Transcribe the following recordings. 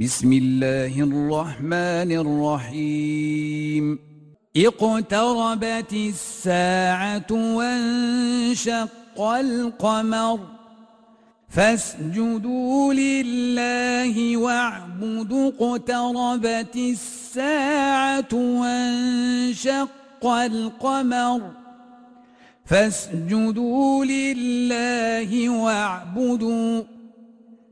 بسم الله الرحمن الرحيم اقتربت الساعة وانشق القمر. فاسجدوا لله واعبدوا. اقتربت الساعة وانشق القمر. فاسجدوا لله واعبدوا.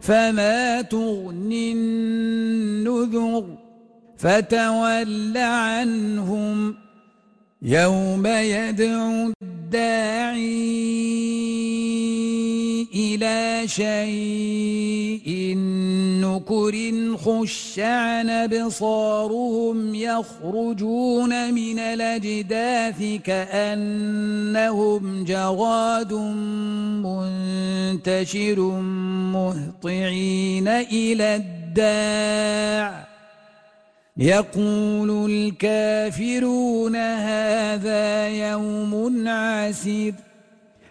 فما تغني النذر فتول عنهم يوم يدعو الداعين إلى شيء نكر خش عن بصارهم يخرجون من الأجداث كأنهم جغاد منتشر مهطعين إلى الداع. يقول الكافرون هذا يوم عسير.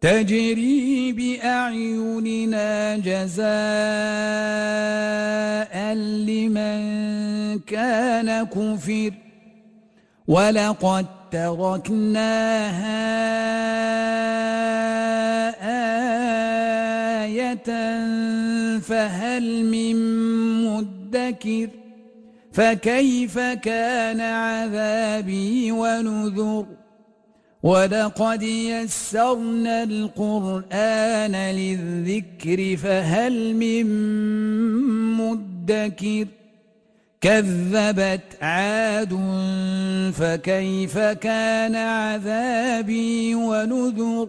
تجري بأعيننا جزاء لمن كان كفر ولقد تركناها آية فهل من مدكر فكيف كان عذابي ونذر وَلَقَدْ يَسَّرْنَا الْقُرْآنَ لِلذِّكْرِ فَهَلْ مِن مُّدَّكِرٍ كَذَّبَتْ عَادٌ فَكَيْفَ كَانَ عَذَابِي وَنُذُرِ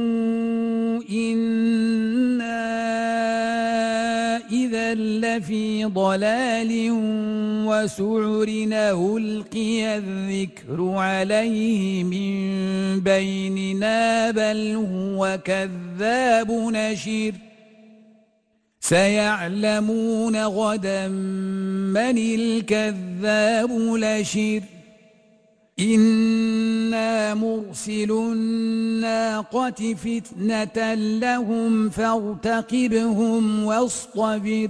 لفي ضلال وسعر ألقي الذكر عليه من بيننا بل هو كذاب نشر سيعلمون غدا من الكذاب لشر إنا مرسل الناقة فتنة لهم فارتقبهم واصطبر.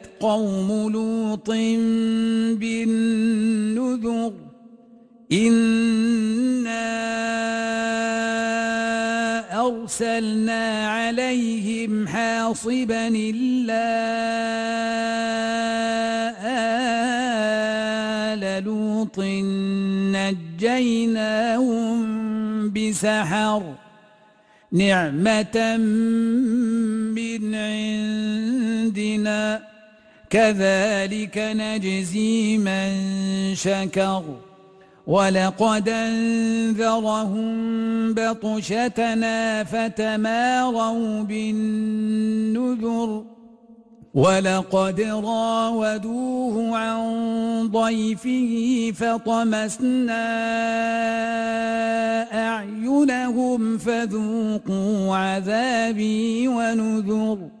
قوم لوط بالنذر. إنا أرسلنا عليهم حاصبا إلا آل لوط نجيناهم بسحر. نعمة من عندنا. كذلك نجزي من شكر. ولقد أنذرهم بطشتنا فتماروا بالنذر. ولقد راودوه عن ضيفه فطمسنا أعينهم فذوقوا عذابي ونذر.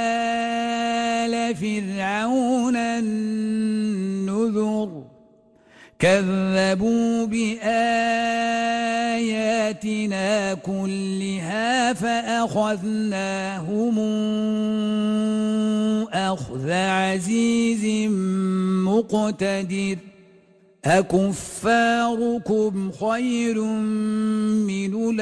فرعون النذر كذبوا بآياتنا كلها فأخذناهم أخذ عزيز مقتدر أكفاركم خير من أولئكم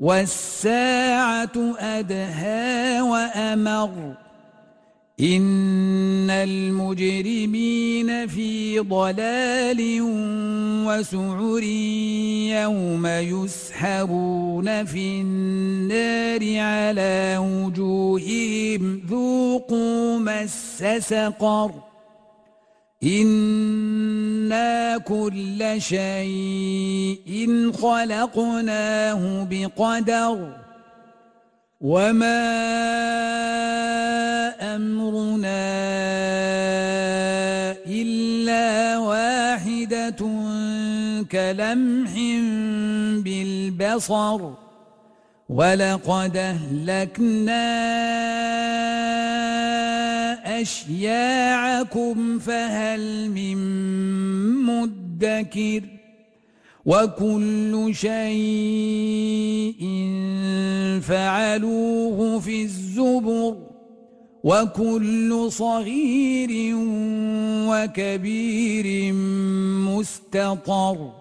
والساعة أدهى وأمر. إن المجرمين في ضلال وسعر يوم يسحبون في النار على وجوههم. ذوقوا مس سقر. إنا كل شيء خلقناه بقدر وما أمرنا إلا واحدة كلمح بالبصر ولقد أهلكناه أشياعكم فهل من مدكر وكل شيء فعلوه في الزبر وكل صغير وكبير مستطر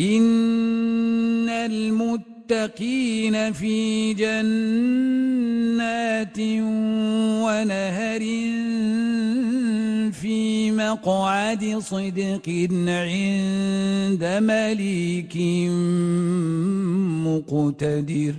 إن المتقين متقين في جنات ونهر في مقعد صدق عند مليك مقتدر.